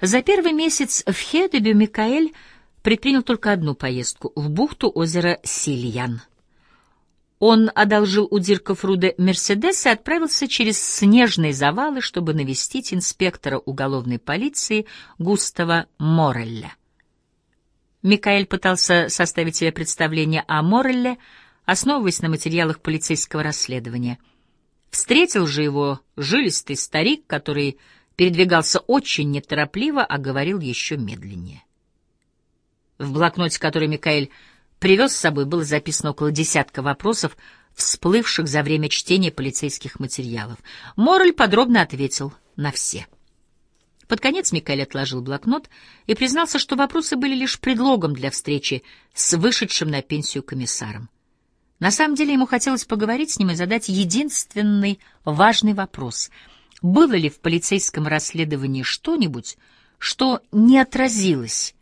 За первый месяц в Хедебе Микаэль предпринял только одну поездку — в бухту озера Сильян. Он одолжил у Дирка Фруде «Мерседес» и отправился через снежные завалы, чтобы навестить инспектора уголовной полиции Густава Морелля. Микаэль пытался составить себе представление о Морелле, основываясь на материалах полицейского расследования. Встретил же его жилистый старик, который передвигался очень неторопливо, а говорил еще медленнее. В блокноте, который Микаэль привез с собой, было записано около десятка вопросов, всплывших за время чтения полицейских материалов. Мораль подробно ответил на все. Под конец Микаэль отложил блокнот и признался, что вопросы были лишь предлогом для встречи с вышедшим на пенсию комиссаром. На самом деле ему хотелось поговорить с ним и задать единственный важный вопрос. Было ли в полицейском расследовании что-нибудь, что не отразилось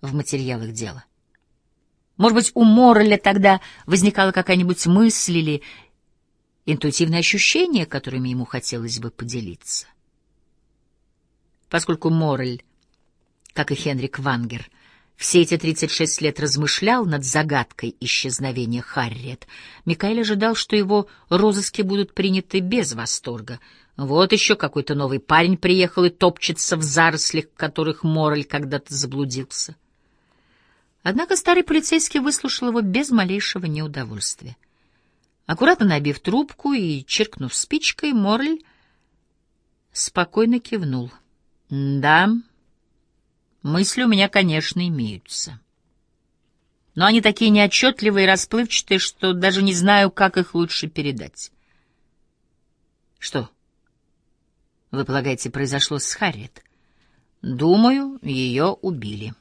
в материалах дела? Может быть, у Морреля тогда возникала какая-нибудь мысль или интуитивное ощущение, которыми ему хотелось бы поделиться? Поскольку Моррель, как и Хенрик Вангер, все эти 36 лет размышлял над загадкой исчезновения Харриет, Микаэль ожидал, что его розыски будут приняты без восторга. Вот еще какой-то новый парень приехал и топчется в зарослях, в которых Моррель когда-то заблудился. Однако старый полицейский выслушал его без малейшего неудовольствия. Аккуратно набив трубку и черкнув спичкой, Морль спокойно кивнул. «Да, мысли у меня, конечно, имеются. Но они такие неотчетливые и расплывчатые, что даже не знаю, как их лучше передать». «Что, вы полагаете, произошло с Харриет?» «Думаю, ее убили».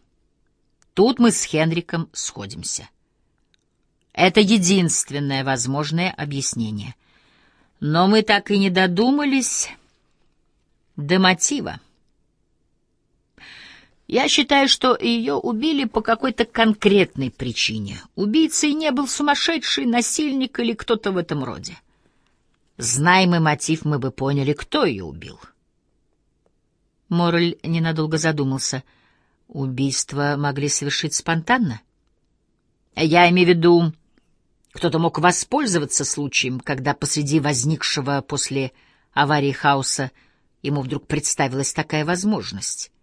Тут мы с Хенриком сходимся. Это единственное возможное объяснение. Но мы так и не додумались до мотива. Я считаю, что ее убили по какой-то конкретной причине. Убийцей не был сумасшедший насильник или кто-то в этом роде. Знаем мы мотив, мы бы поняли, кто ее убил. Моррель ненадолго задумался — Убийство могли совершить спонтанно? Я имею в виду, кто-то мог воспользоваться случаем, когда посреди возникшего после аварии хаоса ему вдруг представилась такая возможность.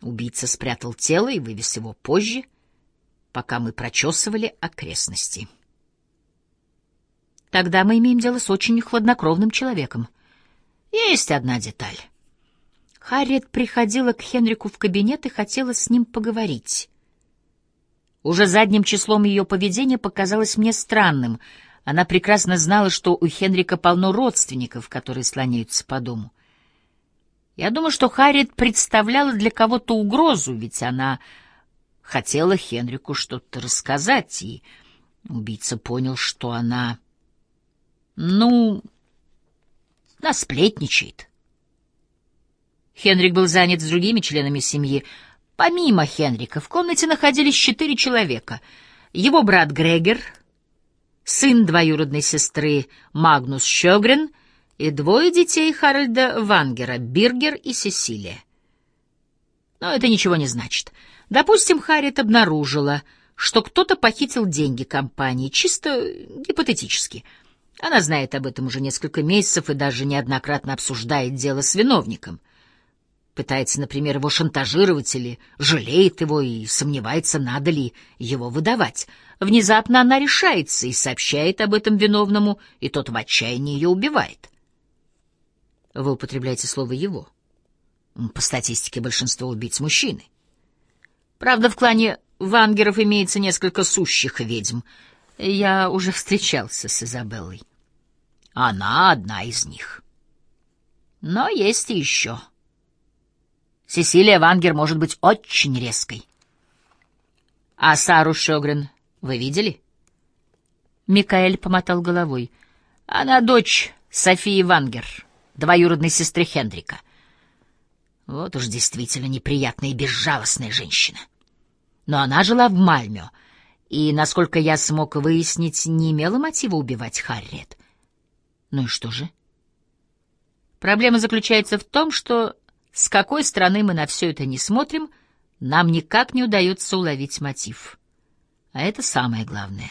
Убийца спрятал тело и вывез его позже, пока мы прочесывали окрестности. Тогда мы имеем дело с очень хладнокровным человеком. Есть одна деталь. Харриет приходила к Хенрику в кабинет и хотела с ним поговорить. Уже задним числом ее поведение показалось мне странным. Она прекрасно знала, что у Хенрика полно родственников, которые слоняются по дому. Я думаю, что Харриет представляла для кого-то угрозу, ведь она хотела Хенрику что-то рассказать, и убийца понял, что она, ну, насплетничает. Хенрик был занят с другими членами семьи. Помимо Хенрика в комнате находились четыре человека. Его брат Грегер, сын двоюродной сестры Магнус Щегрен и двое детей Харальда Вангера, Биргер и Сесилия. Но это ничего не значит. Допустим, Харриет обнаружила, что кто-то похитил деньги компании, чисто гипотетически. Она знает об этом уже несколько месяцев и даже неоднократно обсуждает дело с виновником — пытается, например, его шантажировать или жалеет его и сомневается, надо ли его выдавать. Внезапно она решается и сообщает об этом виновному, и тот в отчаянии ее убивает. Вы употребляете слово «его». По статистике большинство убийц мужчины. Правда, в клане Вангеров имеется несколько сущих ведьм. Я уже встречался с Изабеллой. Она одна из них. Но есть и еще. Сесилия Вангер может быть очень резкой. А Сару Шогрен вы видели? Микаэль помотал головой. Она дочь Софии Вангер, двоюродной сестры Хендрика. Вот уж действительно неприятная и безжалостная женщина. Но она жила в Мальмё, и, насколько я смог выяснить, не имела мотива убивать Харриет. Ну и что же? Проблема заключается в том, что С какой стороны мы на все это не смотрим, нам никак не удается уловить мотив. А это самое главное.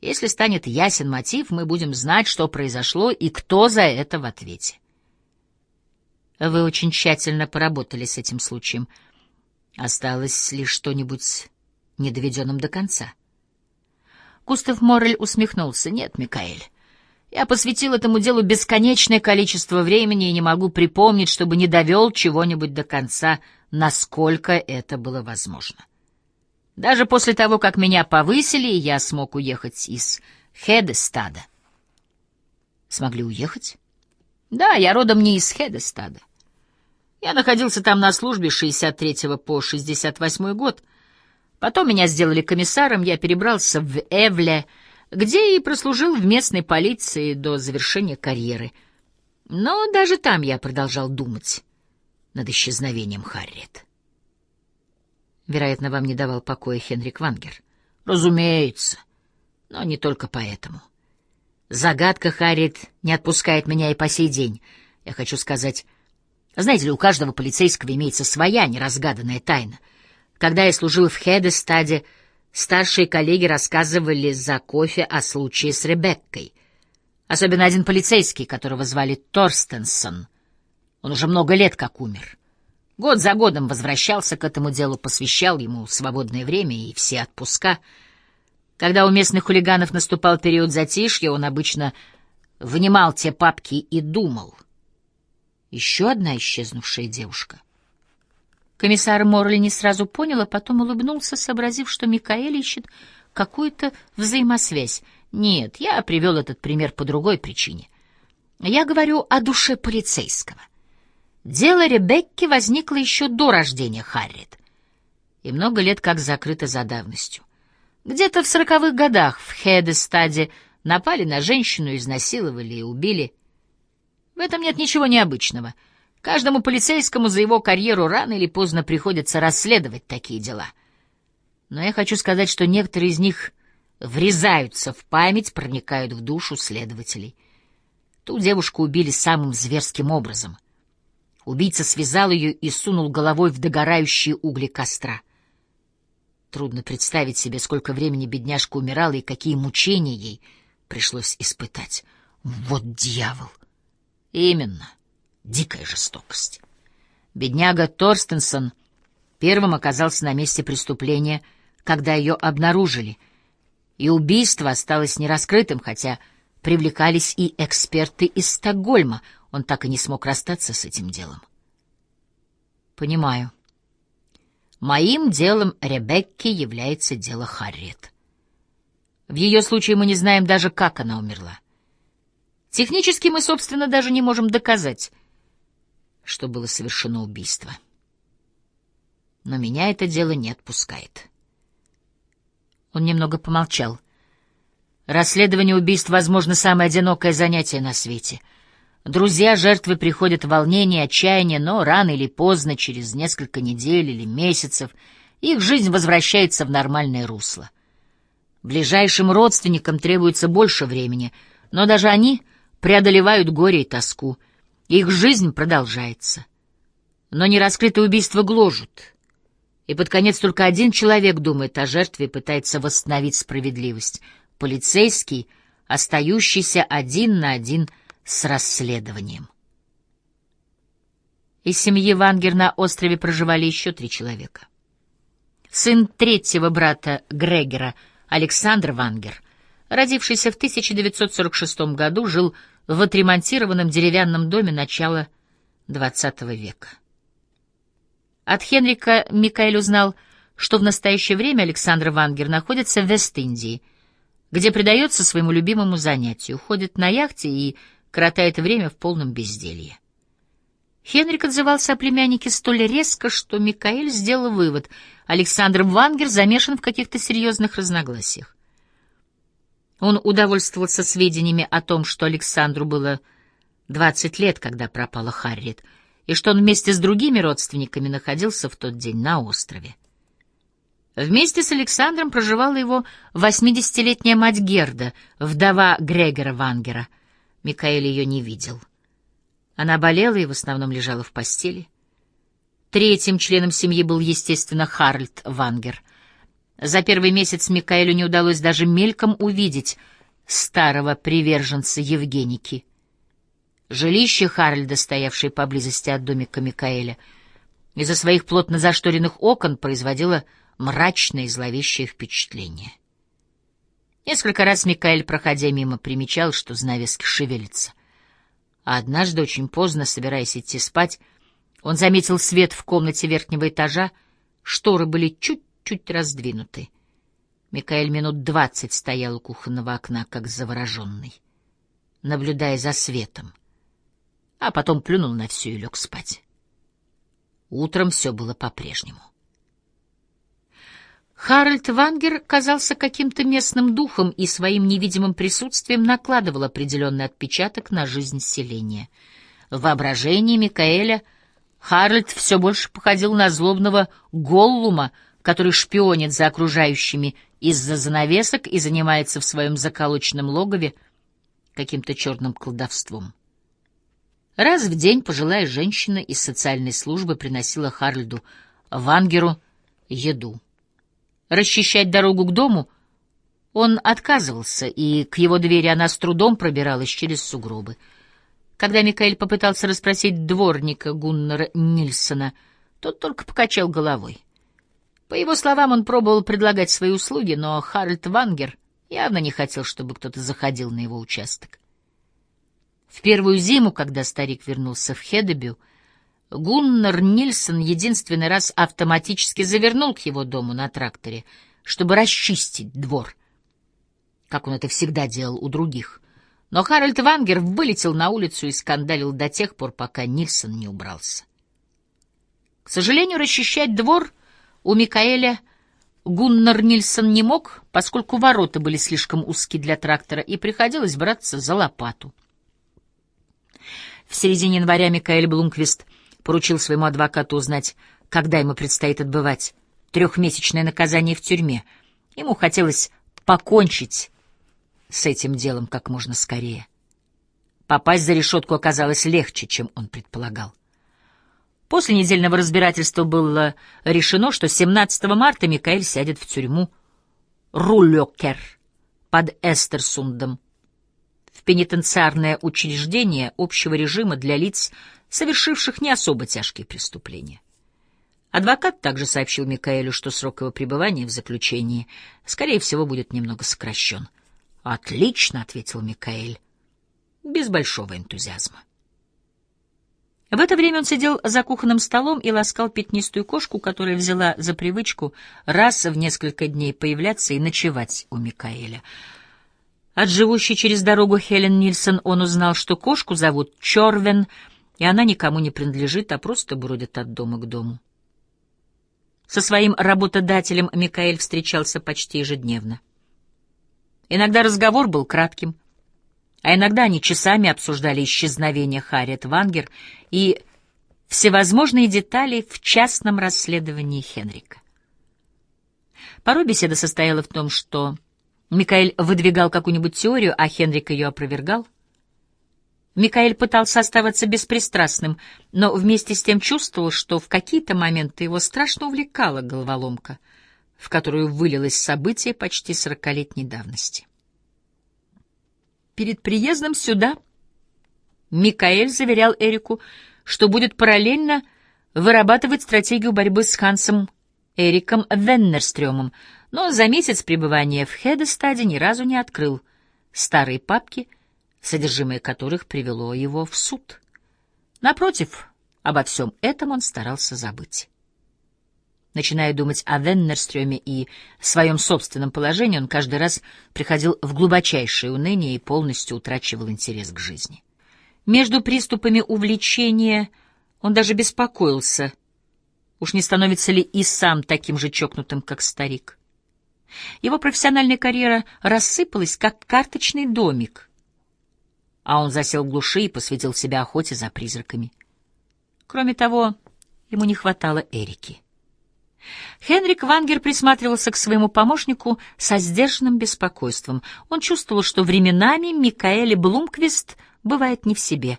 Если станет ясен мотив, мы будем знать, что произошло и кто за это в ответе. Вы очень тщательно поработали с этим случаем. Осталось ли что-нибудь недоведенным до конца? Густав Моррель усмехнулся. «Нет, Микаэль, я посвятил этому делу бесконечное количество времени и не могу припомнить, чтобы не довел чего-нибудь до конца, насколько это было возможно. Даже после того, как меня повысили, я смог уехать из Хедестада. Смогли уехать? Да, я родом не из Хедестада. Я находился там на службе с 63 по 68 год. Потом меня сделали комиссаром, я перебрался в Эвле, где и прослужил в местной полиции до завершения карьеры. Но даже там я продолжал думать над исчезновением Харриет. Вероятно, вам не давал покоя Хенрик Вангер. Разумеется, но не только поэтому. Загадка Харриет не отпускает меня и по сей день. Я хочу сказать... Знаете ли, у каждого полицейского имеется своя неразгаданная тайна. Когда я служил в Хедестаде, Старшие коллеги рассказывали за кофе о случае с Ребеккой. Особенно один полицейский, которого звали Торстенсон. Он уже много лет как умер. Год за годом возвращался к этому делу, посвящал ему свободное время и все отпуска. Когда у местных хулиганов наступал период затишья, он обычно вынимал те папки и думал. Еще одна исчезнувшая девушка. Комиссар Морли не сразу понял, а потом улыбнулся, сообразив, что Микаэль ищет какую-то взаимосвязь. Нет, я привел этот пример по другой причине. Я говорю о душе полицейского. Дело Ребекки возникло еще до рождения Харриет, и много лет как закрыто за давностью. Где-то в сороковых годах в Хедестаде напали на женщину, изнасиловали и убили. В этом нет ничего необычного — Каждому полицейскому за его карьеру рано или поздно приходится расследовать такие дела. Но я хочу сказать, что некоторые из них врезаются в память, проникают в душу следователей. Ту девушку убили самым зверским образом. Убийца связал ее и сунул головой в догорающие угли костра. Трудно представить себе, сколько времени бедняжка умирала и какие мучения ей пришлось испытать. Вот дьявол! Именно. Дикая жестокость. Бедняга Торстенсон первым оказался на месте преступления, когда ее обнаружили, и убийство осталось нераскрытым, хотя привлекались и эксперты из Стокгольма. Он так и не смог расстаться с этим делом. Понимаю. Моим делом Ребекки является дело Харриет. В ее случае мы не знаем даже, как она умерла. Технически мы, собственно, даже не можем доказать, что было совершено убийство. Но меня это дело не отпускает. Он немного помолчал. Расследование убийств, возможно, самое одинокое занятие на свете. Друзья жертвы приходят в волнение, отчаяние, но рано или поздно, через несколько недель или месяцев, их жизнь возвращается в нормальное русло. Ближайшим родственникам требуется больше времени, но даже они преодолевают горе и тоску — их жизнь продолжается. Но нераскрытые убийства гложут. И под конец только один человек думает о жертве и пытается восстановить справедливость. Полицейский, остающийся один на один с расследованием. Из семьи Вангер на острове проживали еще три человека. Сын третьего брата Грегера, Александр Вангер, родившийся в 1946 году, жил в отремонтированном деревянном доме начала XX века. От Хенрика Микаэль узнал, что в настоящее время Александр Вангер находится в Вест-Индии, где предается своему любимому занятию, ходит на яхте и коротает время в полном безделье. Хенрик отзывался о племяннике столь резко, что Микаэль сделал вывод — Александр Вангер замешан в каких-то серьезных разногласиях. Он удовольствовался сведениями о том, что Александру было 20 лет, когда пропала Харриет, и что он вместе с другими родственниками находился в тот день на острове. Вместе с Александром проживала его 80-летняя мать Герда, вдова Грегора Вангера. Микаэль ее не видел. Она болела и в основном лежала в постели. Третьим членом семьи был, естественно, Харальд Вангер. За первый месяц Микаэлю не удалось даже мельком увидеть старого приверженца Евгеники. Жилище Харальда, стоявшее поблизости от домика Микаэля, из-за своих плотно зашторенных окон производило мрачное и зловещее впечатление. Несколько раз Микаэль, проходя мимо, примечал, что занавески шевелятся. А однажды, очень поздно, собираясь идти спать, он заметил свет в комнате верхнего этажа, шторы были чуть-чуть раздвинуты. Микаэль минут двадцать стоял у кухонного окна, как завороженный, наблюдая за светом, а потом плюнул на все и лег спать. Утром все было по-прежнему. Харальд Вангер казался каким-то местным духом и своим невидимым присутствием накладывал определенный отпечаток на жизнь селения. В воображении Микаэля Харальд все больше походил на злобного Голлума, который шпионит за окружающими из-за занавесок и занимается в своем заколоченном логове каким-то черным колдовством. Раз в день пожилая женщина из социальной службы приносила Харльду Вангеру еду. Расчищать дорогу к дому он отказывался, и к его двери она с трудом пробиралась через сугробы. Когда Микаэль попытался расспросить дворника Гуннера Нильсона, тот только покачал головой. По его словам, он пробовал предлагать свои услуги, но Харальд Вангер явно не хотел, чтобы кто-то заходил на его участок. В первую зиму, когда старик вернулся в Хедебю, Гуннар Нильсон единственный раз автоматически завернул к его дому на тракторе, чтобы расчистить двор, как он это всегда делал у других. Но Харальд Вангер вылетел на улицу и скандалил до тех пор, пока Нильсон не убрался. К сожалению, расчищать двор у Микаэля Гуннар Нильсон не мог, поскольку ворота были слишком узки для трактора, и приходилось браться за лопату. В середине января Микаэль Блумквист поручил своему адвокату узнать, когда ему предстоит отбывать трехмесячное наказание в тюрьме. Ему хотелось покончить с этим делом как можно скорее. Попасть за решетку оказалось легче, чем он предполагал. После недельного разбирательства было решено, что 17 марта Микаэль сядет в тюрьму Рулёкер под Эстерсундом, в пенитенциарное учреждение общего режима для лиц, совершивших не особо тяжкие преступления. Адвокат также сообщил Микаэлю, что срок его пребывания в заключении, скорее всего, будет немного сокращен. «Отлично», — ответил Микаэль, без большого энтузиазма. В это время он сидел за кухонным столом и ласкал пятнистую кошку, которая взяла за привычку раз в несколько дней появляться и ночевать у Микаэля. От живущей через дорогу Хелен Нильсон он узнал, что кошку зовут Чорвен, и она никому не принадлежит, а просто бродит от дома к дому. Со своим работодателем Микаэль встречался почти ежедневно. Иногда разговор был кратким — а иногда они часами обсуждали исчезновение Харриет Вангер и всевозможные детали в частном расследовании Хенрика. Порой беседа состояла в том, что Микаэль выдвигал какую-нибудь теорию, а Хенрик ее опровергал. Микаэль пытался оставаться беспристрастным, но вместе с тем чувствовал, что в какие-то моменты его страшно увлекала головоломка, в которую вылилось событие почти сорокалетней давности. Перед приездом сюда Микаэль заверял Эрику, что будет параллельно вырабатывать стратегию борьбы с Хансом Эриком Веннерстрёмом, но за месяц пребывания в Хедестаде ни разу не открыл старые папки, содержимое которых привело его в суд. Напротив, обо всем этом он старался забыть. Начиная думать о Веннерстрёме и своем собственном положении, он каждый раз приходил в глубочайшее уныние и полностью утрачивал интерес к жизни. Между приступами увлечения он даже беспокоился, уж не становится ли и сам таким же чокнутым, как старик. Его профессиональная карьера рассыпалась, как карточный домик, а он засел в глуши и посвятил себя охоте за призраками. Кроме того, ему не хватало Эрики. Хенрик Вангер присматривался к своему помощнику со сдержанным беспокойством. Он чувствовал, что временами Микаэль Блумквист бывает не в себе.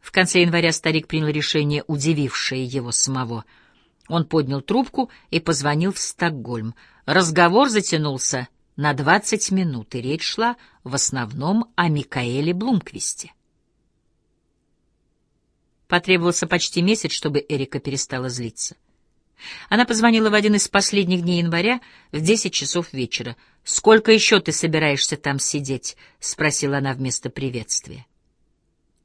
В конце января старик принял решение, удивившее его самого. Он поднял трубку и позвонил в Стокгольм. Разговор затянулся на двадцать минут, и речь шла в основном о Микаэле Блумквисте. Потребовался почти месяц, чтобы Эрика перестала злиться. Она позвонила в один из последних дней января в десять часов вечера. «Сколько еще ты собираешься там сидеть?» — спросила она вместо приветствия.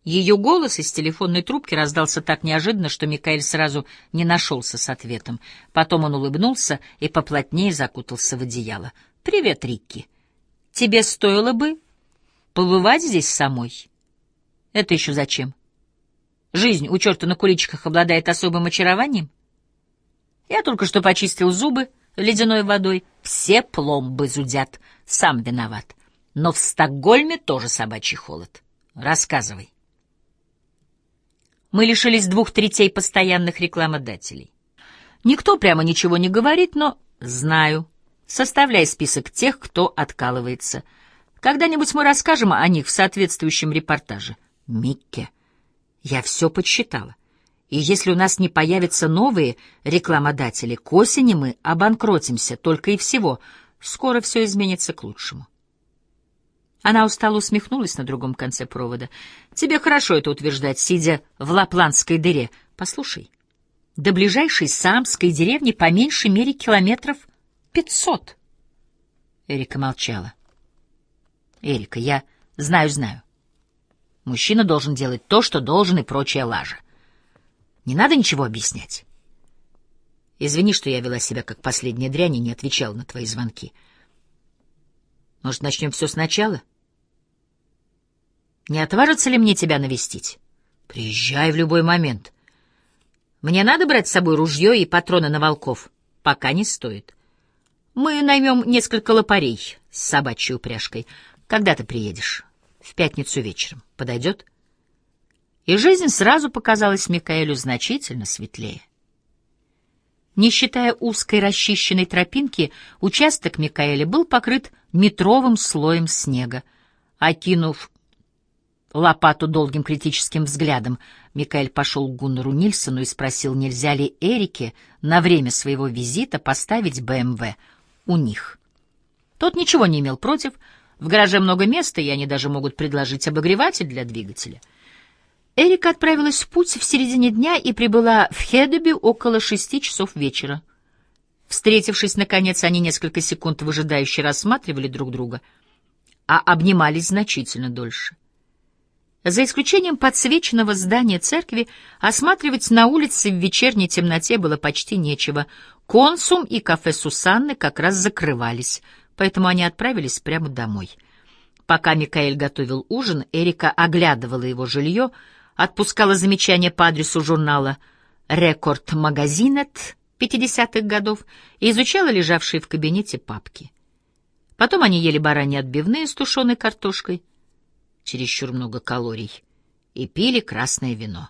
Ее голос из телефонной трубки раздался так неожиданно, что Микаэль сразу не нашелся с ответом. Потом он улыбнулся и поплотнее закутался в одеяло. «Привет, Рикки. Тебе стоило бы побывать здесь самой?» «Это еще зачем? Жизнь у черта на куличках обладает особым очарованием?» «Я только что почистил зубы ледяной водой. Все пломбы зудят. Сам виноват. Но в Стокгольме тоже собачий холод. Рассказывай». Мы лишились двух третей постоянных рекламодателей. Никто прямо ничего не говорит, но знаю. Составляй список тех, кто откалывается. Когда-нибудь мы расскажем о них в соответствующем репортаже. Микке, я все подсчитала. И если у нас не появятся новые рекламодатели, к осени мы обанкротимся только и всего. Скоро все изменится к лучшему. Она устало усмехнулась на другом конце провода. «Тебе хорошо это утверждать, сидя в лапландской дыре. Послушай, до ближайшей самской деревни по меньшей мере километров пятьсот». Эрика молчала. «Эрика, я знаю, знаю. Мужчина должен делать то, что должен, и прочая лажа. Не надо ничего объяснять. Извини, что я вела себя как последняя дрянь и не отвечала на твои звонки». Может, начнем все сначала? Не отважится ли мне тебя навестить? Приезжай в любой момент. Мне надо брать с собой ружье и патроны на волков? Пока не стоит. Мы наймем несколько лопарей с собачьей упряжкой. Когда ты приедешь? В пятницу вечером. Подойдет? И жизнь сразу показалась Микаэлю значительно светлее. Не считая узкой расчищенной тропинки, участок Микаэля был покрыт метровым слоем снега. Окинув лопату долгим критическим взглядом, Микаэль пошел к Гуннеру Нильсону и спросил, нельзя ли Эрике на время своего визита поставить БМВ у них. Тот ничего не имел против, в гараже много места, и они даже могут предложить обогреватель для двигателя — Эрика отправилась в путь в середине дня и прибыла в Хедеби около шести часов вечера. Встретившись, наконец, они несколько секунд выжидающе рассматривали друг друга, а обнимались значительно дольше. За исключением подсвеченного здания церкви, осматривать на улице в вечерней темноте было почти нечего. Консум и кафе Сусанны как раз закрывались, поэтому они отправились прямо домой. Пока Микаэль готовил ужин, Эрика оглядывала его жилье — отпускала замечания по адресу журнала «Рекорд Магазинет» 50-х годов и изучала лежавшие в кабинете папки. Потом они ели бараньи отбивные с тушеной картошкой, чересчур много калорий, и пили красное вино.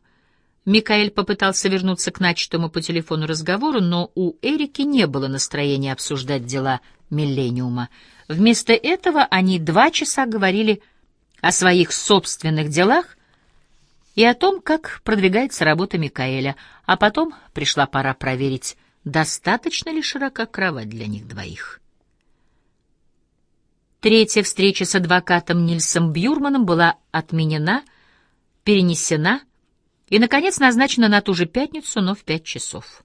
Микаэль попытался вернуться к начатому по телефону разговору, но у Эрики не было настроения обсуждать дела «Миллениума». Вместо этого они два часа говорили о своих собственных делах и о том, как продвигается работа Микаэля, а потом пришла пора проверить, достаточно ли широка кровать для них двоих. Третья встреча с адвокатом Нильсом Бюрманом была отменена, перенесена и, наконец, назначена на ту же пятницу, но в пять часов.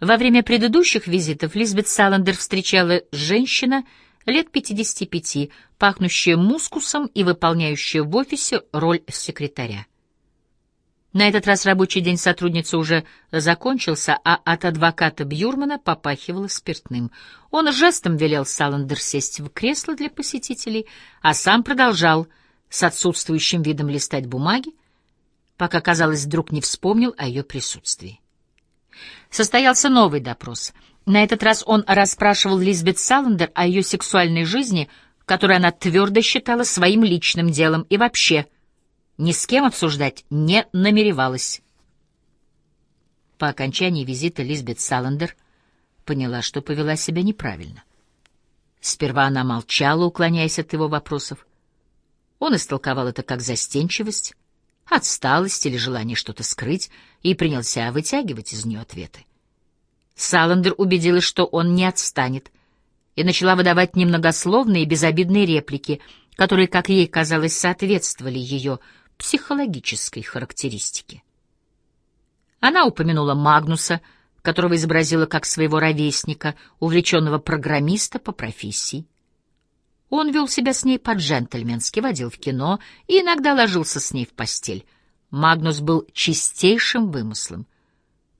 Во время предыдущих визитов Лизбет Саландер встречала женщина лет 55, пахнущая мускусом и выполняющая в офисе роль секретаря. На этот раз рабочий день сотрудницы уже закончился, а от адвоката Бьюрмана попахивало спиртным. Он жестом велел Саландер сесть в кресло для посетителей, а сам продолжал с отсутствующим видом листать бумаги, пока, казалось, вдруг не вспомнил о ее присутствии. Состоялся новый допрос. На этот раз он расспрашивал Лизбет Саландер о ее сексуальной жизни, которую она твердо считала своим личным делом и вообще — ни с кем обсуждать не намеревалась. По окончании визита Лизбет Саландер поняла, что повела себя неправильно. Сперва она молчала, уклоняясь от его вопросов. Он истолковал это как застенчивость, отсталость или желание что-то скрыть, и принялся вытягивать из нее ответы. Саландер убедилась, что он не отстанет, и начала выдавать немногословные безобидные реплики, которые, как ей казалось, соответствовали ее психологической характеристике. Она упомянула Магнуса, которого изобразила как своего ровесника, увлеченного программиста по профессии. Он вел себя с ней по-джентльменски, водил в кино и иногда ложился с ней в постель. Магнус был чистейшим вымыслом,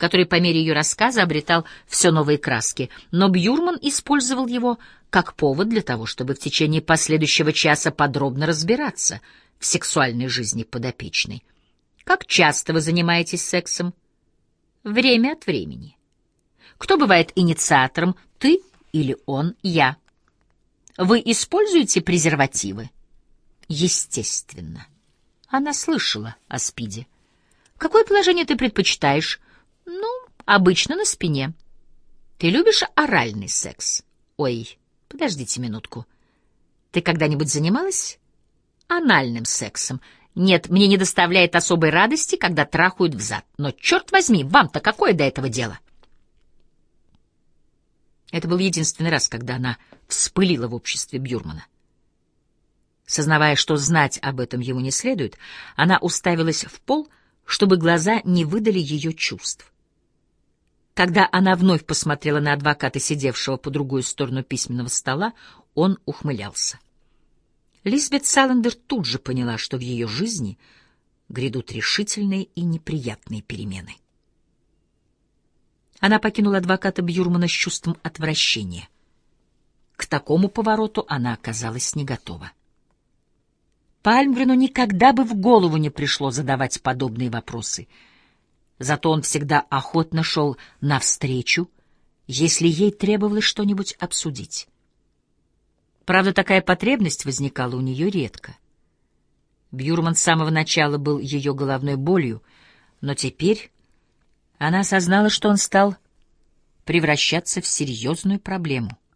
который по мере ее рассказа обретал все новые краски, но Бьюрман использовал его как повод для того, чтобы в течение последующего часа подробно разбираться в сексуальной жизни подопечной. Как часто вы занимаетесь сексом? Время от времени. Кто бывает инициатором, ты или он, я? Вы используете презервативы? Естественно. Она слышала о СПИДе. Какое положение ты предпочитаешь? Обычно на спине. Ты любишь оральный секс? Ой, подождите минутку. Ты когда-нибудь занималась анальным сексом? Нет, мне не доставляет особой радости, когда трахают взад. Но, черт возьми, вам-то какое до этого дело? Это был единственный раз, когда она вспылила в обществе Бюрмана. Сознавая, что знать об этом ему не следует, она уставилась в пол, чтобы глаза не выдали ее чувств. Когда она вновь посмотрела на адвоката, сидевшего по другую сторону письменного стола, он ухмылялся. Лизбет Саландер тут же поняла, что в ее жизни грядут решительные и неприятные перемены. Она покинула адвоката Бьюрмана с чувством отвращения. К такому повороту она оказалась не готова. Пальмгрену никогда бы в голову не пришло задавать подобные вопросы. Зато он всегда охотно шел навстречу, если ей требовалось что-нибудь обсудить. Правда, такая потребность возникала у нее редко. Бьюрман с самого начала был ее головной болью, но теперь она осознала, что он стал превращаться в серьезную проблему.